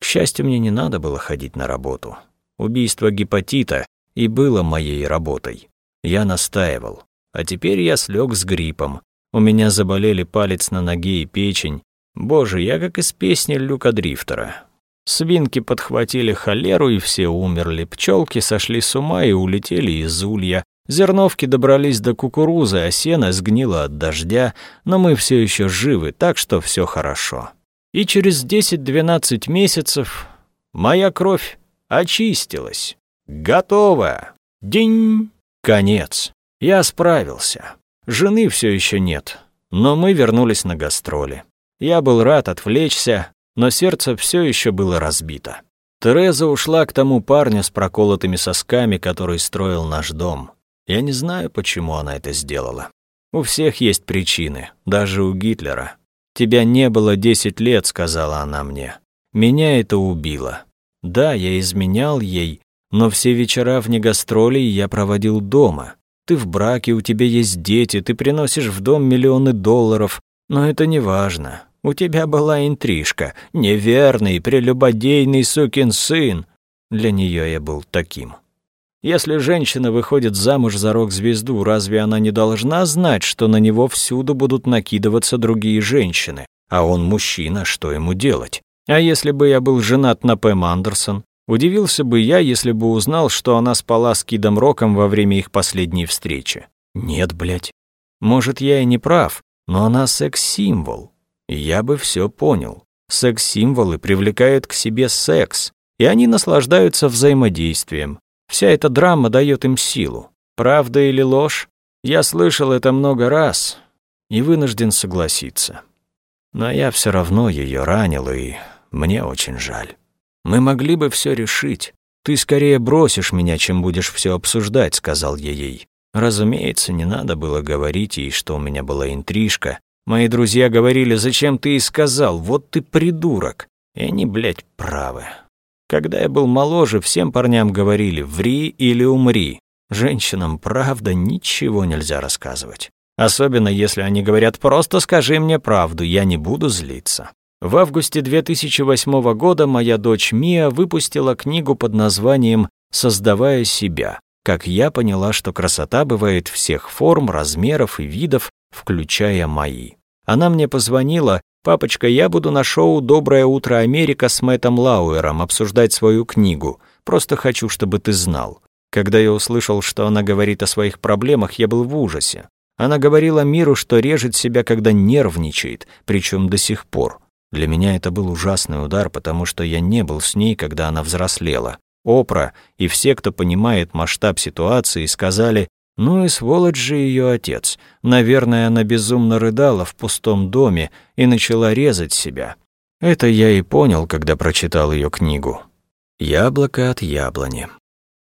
К счастью, мне не надо было ходить на работу. Убийство гепатита и было моей работой. Я настаивал. А теперь я слег с гриппом. У меня заболели палец на ноге и печень. Боже, я как из песни Люка Дрифтера. Свинки подхватили холеру, и все умерли. Пчелки сошли с ума и улетели из улья. Зерновки добрались до кукурузы, а сено сгнило от дождя, но мы все еще живы, так что все хорошо. И через 10-12 месяцев моя кровь очистилась. Готово. День. Конец. Я справился. Жены все еще нет, но мы вернулись на гастроли. Я был рад отвлечься, но сердце все еще было разбито. Тереза ушла к тому парню с проколотыми сосками, который строил наш дом. Я не знаю, почему она это сделала. У всех есть причины, даже у Гитлера. «Тебя не было десять лет», — сказала она мне. «Меня это убило. Да, я изменял ей, но все вечера вне гастролей я проводил дома. Ты в браке, у тебя есть дети, ты приносишь в дом миллионы долларов, но это не важно. У тебя была интрижка, неверный, прелюбодейный сукин сын. Для нее я был таким. Если женщина выходит замуж за рок-звезду, разве она не должна знать, что на него всюду будут накидываться другие женщины? А он мужчина, что ему делать? А если бы я был женат на Пэм Андерсон? Удивился бы я, если бы узнал, что она спала с Кидом Роком во время их последней встречи. Нет, блядь. Может, я и не прав, но она секс-символ я бы все понял. Секс-символы привлекают к себе секс, и они наслаждаются взаимодействием. Вся эта драма дает им силу. Правда или ложь? Я слышал это много раз и вынужден согласиться. Но я все равно ее ранил, и мне очень жаль. Мы могли бы все решить. Ты скорее бросишь меня, чем будешь все обсуждать, сказал я ей. Разумеется, не надо было говорить ей, что у меня была интрижка, Мои друзья говорили, зачем ты и сказал, вот ты придурок. И они, блядь, правы. Когда я был моложе, всем парням говорили, ври или умри. Женщинам, правда, ничего нельзя рассказывать. Особенно, если они говорят, просто скажи мне правду, я не буду злиться. В августе 2008 года моя дочь Мия выпустила книгу под названием «Создавая себя», как я поняла, что красота бывает всех форм, размеров и видов, включая мои. Она мне позвонила, «Папочка, я буду на шоу «Доброе утро, Америка» с Мэттом Лауэром обсуждать свою книгу. Просто хочу, чтобы ты знал». Когда я услышал, что она говорит о своих проблемах, я был в ужасе. Она говорила миру, что режет себя, когда нервничает, причем до сих пор. Для меня это был ужасный удар, потому что я не был с ней, когда она взрослела. Опра и все, кто понимает масштаб ситуации, сказали, ну и сволочь же ее отец. Наверное, она безумно рыдала в пустом доме и начала резать себя. Это я и понял, когда прочитал ее книгу. «Яблоко от яблони».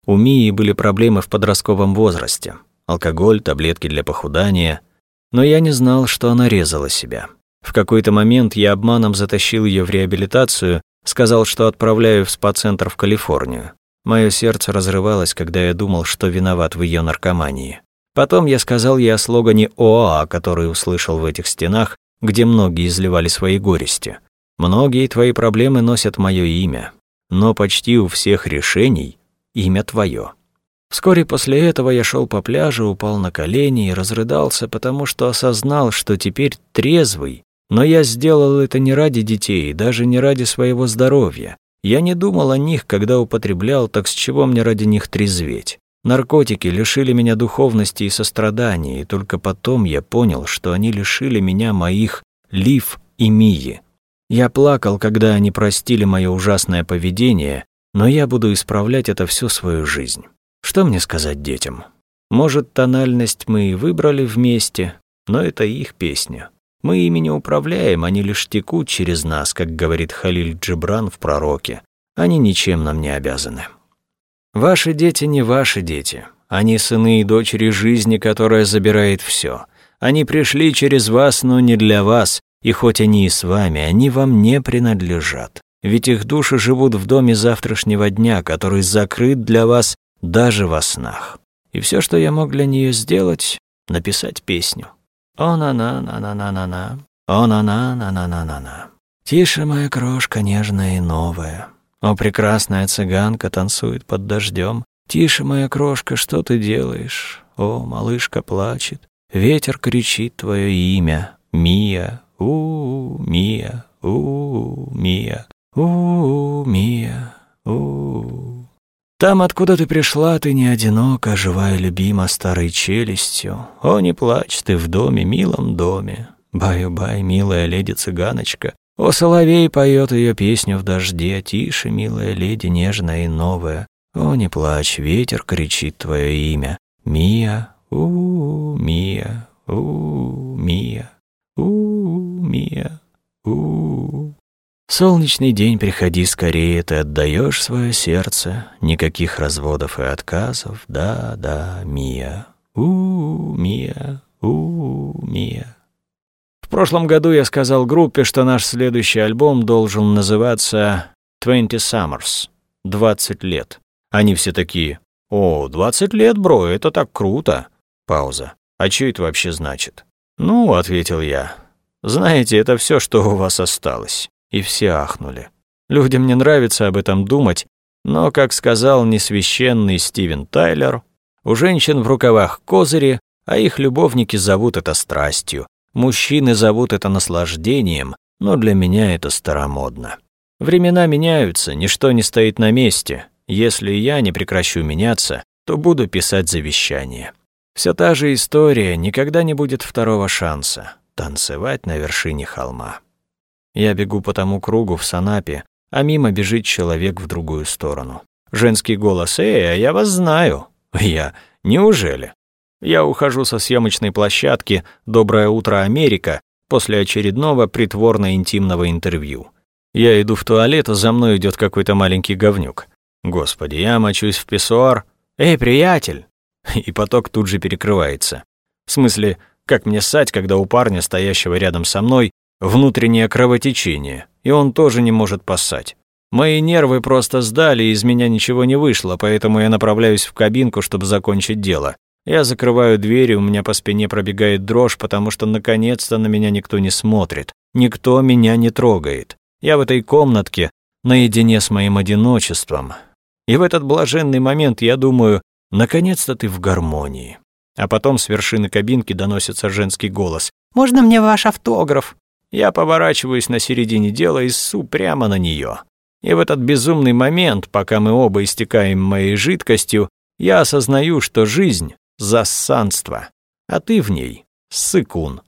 У Мии были проблемы в подростковом возрасте. Алкоголь, таблетки для похудания. Но я не знал, что она резала себя. В какой-то момент я обманом затащил ее в реабилитацию, Сказал, что отправляю в спа-центр в Калифорнию. Мое сердце разрывалось, когда я думал, что виноват в ее наркомании. Потом я сказал ей о слогане ОАА, который услышал в этих стенах, где многие изливали свои горести. Многие твои проблемы носят мое имя, но почти у всех решений имя твое. Вскоре после этого я шел по пляжу, упал на колени и разрыдался, потому что осознал, что теперь трезвый, но я сделал это не ради детей, даже не ради своего здоровья. Я не думал о них, когда употреблял, так с чего мне ради них трезветь? Наркотики лишили меня духовности и сострадания, и только потом я понял, что они лишили меня моих Лив и Мии. Я плакал, когда они простили мое ужасное поведение, но я буду исправлять это всю свою жизнь. Что мне сказать детям? Может, тональность мы и выбрали вместе, но это их песня. Мы ими не управляем, они лишь текут через нас, как говорит Халиль Джибран в «Пророке». Они ничем нам не обязаны. Ваши дети не ваши дети. Они сыны и дочери жизни, которая забирает все. Они пришли через вас, но не для вас, и хоть они и с вами, они вам не принадлежат. Ведь их души живут в доме завтрашнего дня, который закрыт для вас даже во снах. И все, что я мог для нее сделать, написать песню. О-на-на-на-на-на-на-на, о-на-на-на-на-на-на-на. Тише, моя крошка, нежная и новая. О, прекрасная цыганка танцует под дождем. Тише, моя крошка, что ты делаешь? О, малышка плачет. Ветер кричит твое имя. Мия, у, -у Мия, у, -у Мия, у, -у Мия, у. -у. Там, откуда ты пришла, ты не одинока, живая любима старой челюстью. О, не плачь ты в доме, милом доме. Баю-бай, милая леди-цыганочка. О, соловей поет ее песню в дожде, тише, милая леди, нежная и новая. О, не плачь, ветер кричит твое имя. Мия, у, -у Мия, у, -у Мия, у, Мия, у. -у. Солнечный день, приходи скорее, ты отдаешь свое сердце, никаких разводов и отказов, да, да, Мия, у, Мия, у, Мия. В прошлом году я сказал группе, что наш следующий альбом должен называться «Twenty Summers» — «20 лет». Они все такие «О, 20 лет, бро, это так круто!» Пауза. «А что это вообще значит?» «Ну», — ответил я, — «знаете, это все, что у вас осталось» и все ахнули. Людям не нравится об этом думать, но, как сказал несвященный Стивен Тайлер, у женщин в рукавах козыри, а их любовники зовут это страстью, мужчины зовут это наслаждением, но для меня это старомодно. Времена меняются, ничто не стоит на месте. Если я не прекращу меняться, то буду писать завещание. Все та же история, никогда не будет второго шанса танцевать на вершине холма. Я бегу по тому кругу в Санапе, а мимо бежит человек в другую сторону. Женский голос «Эй, а я вас знаю!» Я «Неужели?» Я ухожу со съемочной площадки «Доброе утро, Америка» после очередного притворно-интимного интервью. Я иду в туалет, а за мной идет какой-то маленький говнюк. Господи, я мочусь в писсуар. «Эй, приятель!» И поток тут же перекрывается. В смысле, как мне ссать, когда у парня, стоящего рядом со мной, внутреннее кровотечение, и он тоже не может поссать. Мои нервы просто сдали, из меня ничего не вышло, поэтому я направляюсь в кабинку, чтобы закончить дело. Я закрываю дверь, и у меня по спине пробегает дрожь, потому что наконец-то на меня никто не смотрит. Никто меня не трогает. Я в этой комнатке, наедине с моим одиночеством. И в этот блаженный момент я думаю, наконец-то ты в гармонии. А потом с вершины кабинки доносится женский голос. «Можно мне ваш автограф?» Я поворачиваюсь на середине дела и ссу прямо на нее. И в этот безумный момент, пока мы оба истекаем моей жидкостью, я осознаю, что жизнь — зассанство, а ты в ней — сыкун.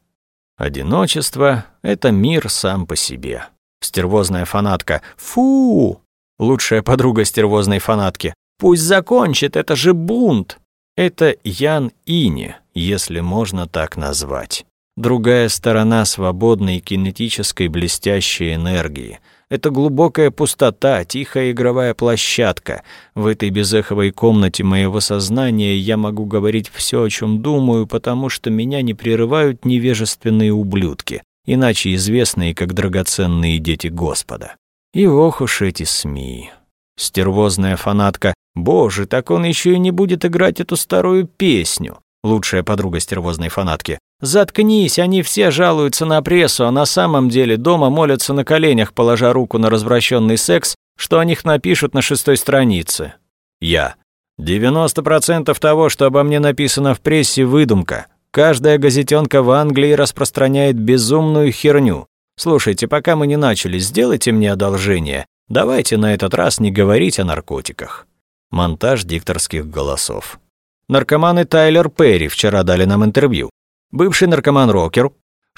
Одиночество — это мир сам по себе. Стервозная фанатка «Фу!» Лучшая подруга стервозной фанатки «Пусть закончит, это же бунт!» Это Ян Ини, если можно так назвать. Другая сторона свободной кинетической блестящей энергии. Это глубокая пустота, тихая игровая площадка. В этой безэховой комнате моего сознания я могу говорить все, о чем думаю, потому что меня не прерывают невежественные ублюдки, иначе известные как драгоценные дети Господа. И ох уж эти СМИ. Стервозная фанатка. Боже, так он еще и не будет играть эту старую песню. Лучшая подруга стервозной фанатки. Заткнись, они все жалуются на прессу, а на самом деле дома молятся на коленях, положа руку на развращенный секс, что о них напишут на шестой странице. Я. 90% того, что обо мне написано в прессе, выдумка. Каждая газетенка в Англии распространяет безумную херню. Слушайте, пока мы не начали, сделайте мне одолжение. Давайте на этот раз не говорить о наркотиках. Монтаж дикторских голосов. Наркоманы Тайлер Перри вчера дали нам интервью. Бывший наркоман-рокер,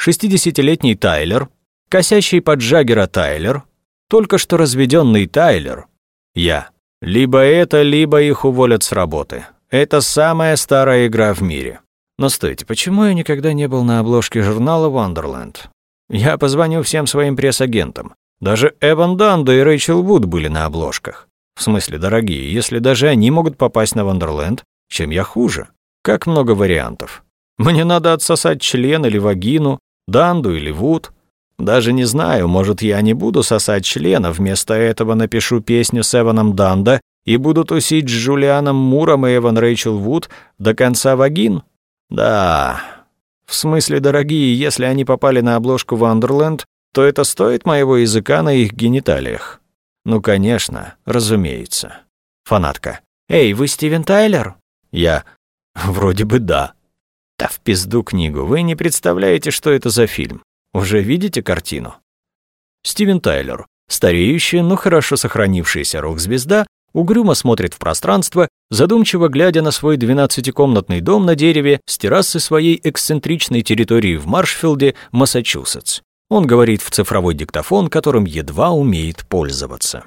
60-летний Тайлер, косящий под Джаггера Тайлер, только что разведенный Тайлер. Я. Либо это, либо их уволят с работы. Это самая старая игра в мире. Но стойте, почему я никогда не был на обложке журнала Wonderland? Я позвоню всем своим пресс-агентам. Даже Эван Данда и Рэйчел Вуд были на обложках. В смысле, дорогие, если даже они могут попасть на Вандерленд, чем я хуже? Как много вариантов. Мне надо отсосать член или вагину, Данду или Вуд. Даже не знаю, может, я не буду сосать члена, вместо этого напишу песню с Эваном Данда и буду тусить с Джулианом Муром и Эван Рэйчел Вуд до конца вагин? Да. В смысле, дорогие, если они попали на обложку Вандерленд, то это стоит моего языка на их гениталиях? Ну, конечно, разумеется. Фанатка. «Эй, вы Стивен Тайлер?» Я. «Вроде бы да». Да в пизду книгу, вы не представляете, что это за фильм. Уже видите картину? Стивен Тайлер, стареющая, но хорошо сохранившаяся рок-звезда, угрюмо смотрит в пространство, задумчиво глядя на свой двенадцатикомнатный дом на дереве с террасы своей эксцентричной территории в Маршфилде, Массачусетс. Он говорит в цифровой диктофон, которым едва умеет пользоваться.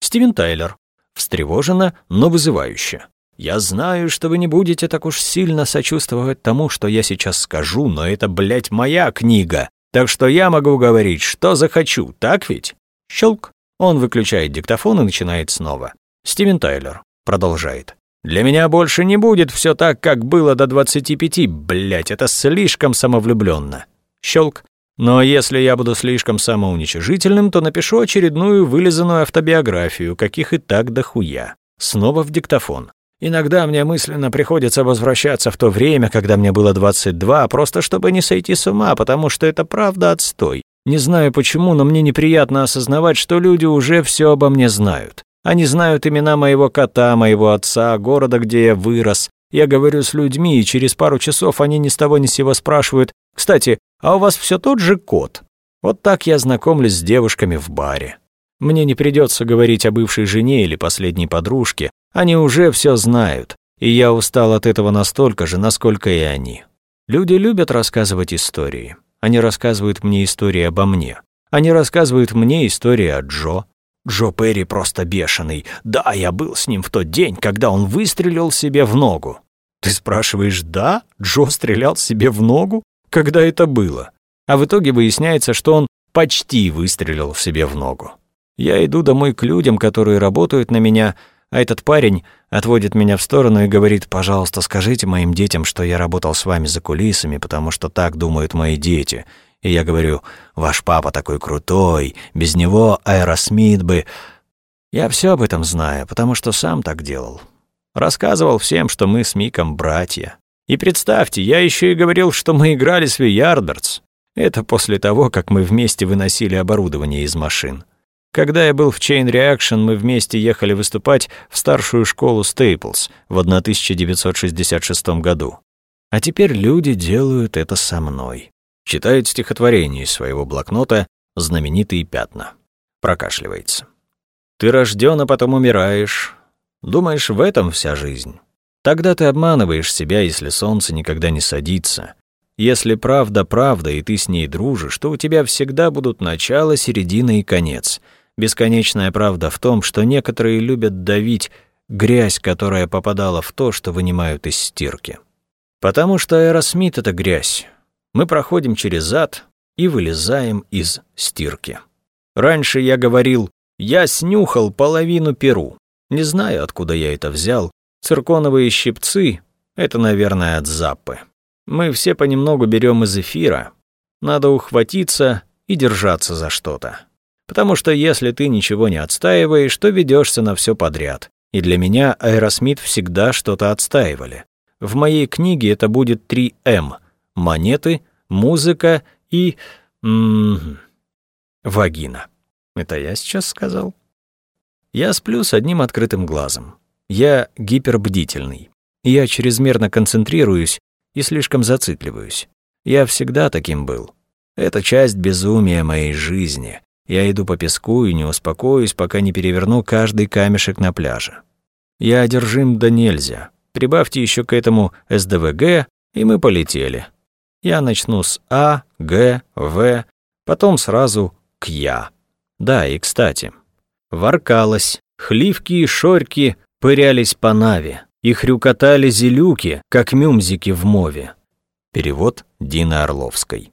Стивен Тайлер. Встревоженно, но вызывающе. «Я знаю, что вы не будете так уж сильно сочувствовать тому, что я сейчас скажу, но это, блядь, моя книга, так что я могу говорить, что захочу, так ведь?» Щелк. Он выключает диктофон и начинает снова. Стивен Тайлер продолжает. «Для меня больше не будет все так, как было до 25, блядь, это слишком самовлюбленно. Щелк. Но если я буду слишком самоуничижительным, то напишу очередную вылизанную автобиографию, каких и так дохуя. Снова в диктофон. Иногда мне мысленно приходится возвращаться в то время, когда мне было 22, просто чтобы не сойти с ума, потому что это правда отстой. Не знаю почему, но мне неприятно осознавать, что люди уже все обо мне знают. Они знают имена моего кота, моего отца, города, где я вырос. Я говорю с людьми, и через пару часов они ни с того ни с сего спрашивают, «Кстати, а у вас все тот же кот?» Вот так я знакомлюсь с девушками в баре. Мне не придется говорить о бывшей жене или последней подружке, они уже все знают, и я устал от этого настолько же, насколько и они. Люди любят рассказывать истории. Они рассказывают мне истории обо мне. Они рассказывают мне истории о Джо, Джо Перри просто бешеный. Да, я был с ним в тот день, когда он выстрелил себе в ногу. Ты спрашиваешь, да, Джо стрелял себе в ногу? Когда это было? А в итоге выясняется, что он почти выстрелил себе в ногу. Я иду домой к людям, которые работают на меня, а этот парень отводит меня в сторону и говорит, пожалуйста, скажите моим детям, что я работал с вами за кулисами, потому что так думают мои дети. И я говорю, ваш папа такой крутой, без него Аэросмит бы... Я все об этом знаю, потому что сам так делал. Рассказывал всем, что мы с Миком братья. И представьте, я еще и говорил, что мы играли с Виярдерс. Это после того, как мы вместе выносили оборудование из машин. Когда я был в Chain Reaction, мы вместе ехали выступать в старшую школу Стейплс в 1966 году. А теперь люди делают это со мной. Читает стихотворение из своего блокнота «Знаменитые пятна». Прокашливается. «Ты рожден, а потом умираешь. Думаешь, в этом вся жизнь? Тогда ты обманываешь себя, если солнце никогда не садится. Если правда правда, и ты с ней дружишь, то у тебя всегда будут начало, середина и конец. Бесконечная правда в том, что некоторые любят давить грязь, которая попадала в то, что вынимают из стирки. Потому что Аэросмит — это грязь, мы проходим через ад и вылезаем из стирки. Раньше я говорил, я снюхал половину Перу. Не знаю, откуда я это взял. Цирконовые щипцы — это, наверное, от Заппы. Мы все понемногу берем из эфира. Надо ухватиться и держаться за что-то. Потому что если ты ничего не отстаиваешь, то ведешься на все подряд. И для меня Аэросмит всегда что-то отстаивали. В моей книге это будет 3 М – монеты, музыка и... М -м, вагина. Это я сейчас сказал? Я сплю с одним открытым глазом. Я гипербдительный. Я чрезмерно концентрируюсь и слишком зацикливаюсь. Я всегда таким был. Это часть безумия моей жизни. Я иду по песку и не успокоюсь, пока не переверну каждый камешек на пляже. Я одержим да нельзя. Прибавьте еще к этому СДВГ, и мы полетели. Я начну с А, Г, В, потом сразу к Я. Да, и кстати, воркалось, хливки и шорьки пырялись по наве, и хрюкотали зелюки, как мюмзики в мове. Перевод Дины Орловской.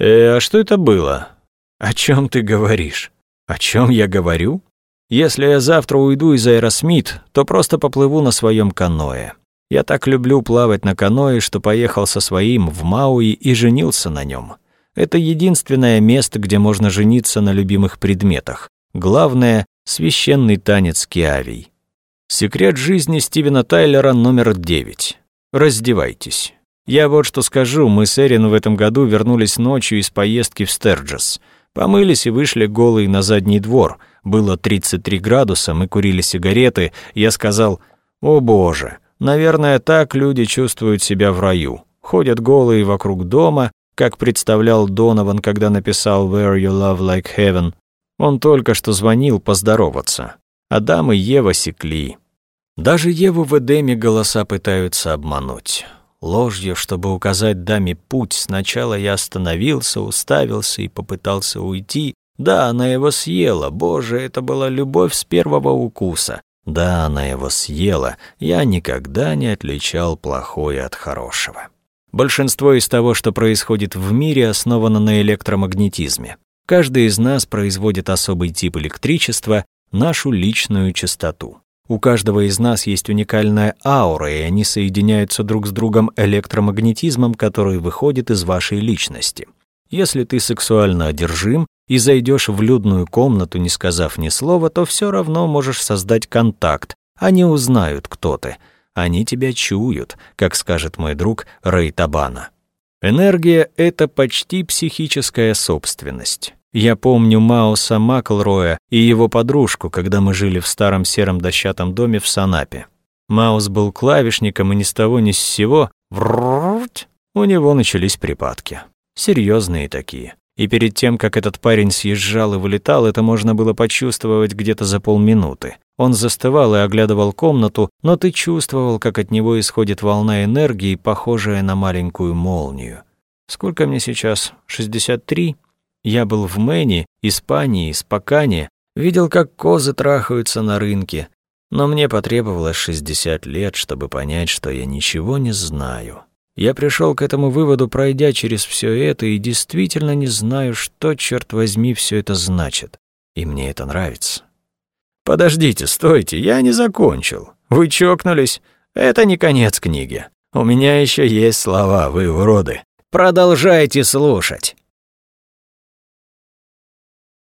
«Э, а что это было?» «О чем ты говоришь?» «О чем я говорю?» «Если я завтра уйду из Аэросмит, то просто поплыву на своем каное. Я так люблю плавать на каное, что поехал со своим в Мауи и женился на нем. Это единственное место, где можно жениться на любимых предметах. Главное — священный танец киавий. Секрет жизни Стивена Тайлера номер девять. Раздевайтесь. Я вот что скажу, мы с Эрин в этом году вернулись ночью из поездки в Стерджес. Помылись и вышли голые на задний двор. Было 33 градуса, мы курили сигареты. Я сказал, «О боже, наверное, так люди чувствуют себя в раю. Ходят голые вокруг дома, как представлял Донован, когда написал «Where you love like heaven». Он только что звонил поздороваться. Адам и Ева секли. Даже Еву в Эдеме голоса пытаются обмануть. Ложью, чтобы указать даме путь, сначала я остановился, уставился и попытался уйти. Да, она его съела, боже, это была любовь с первого укуса. Да, она его съела, я никогда не отличал плохое от хорошего. Большинство из того, что происходит в мире, основано на электромагнетизме. Каждый из нас производит особый тип электричества, нашу личную частоту. У каждого из нас есть уникальная аура, и они соединяются друг с другом электромагнетизмом, который выходит из вашей личности. Если ты сексуально одержим и зайдешь в людную комнату, не сказав ни слова, то все равно можешь создать контакт. Они узнают, кто ты. Они тебя чуют, как скажет мой друг Рэй Табана. Энергия — это почти психическая собственность. Я помню Мауса Маклроя и его подружку, когда мы жили в старом сером дощатом доме в Санапе. Маус был клавишником, и ни с того ни с сего у него начались припадки. Серьезные такие. И перед тем, как этот парень съезжал и вылетал, это можно было почувствовать где-то за полминуты. Он застывал и оглядывал комнату, но ты чувствовал, как от него исходит волна энергии, похожая на маленькую молнию. Сколько мне сейчас? 63? Я был в Мэне, Испании, Спокане, видел, как козы трахаются на рынке, но мне потребовалось 60 лет, чтобы понять, что я ничего не знаю. Я пришел к этому выводу, пройдя через все это, и действительно не знаю, что, черт возьми, все это значит. И мне это нравится. Подождите, стойте, я не закончил. Вы чокнулись? Это не конец книги. У меня еще есть слова, вы уроды. Продолжайте слушать.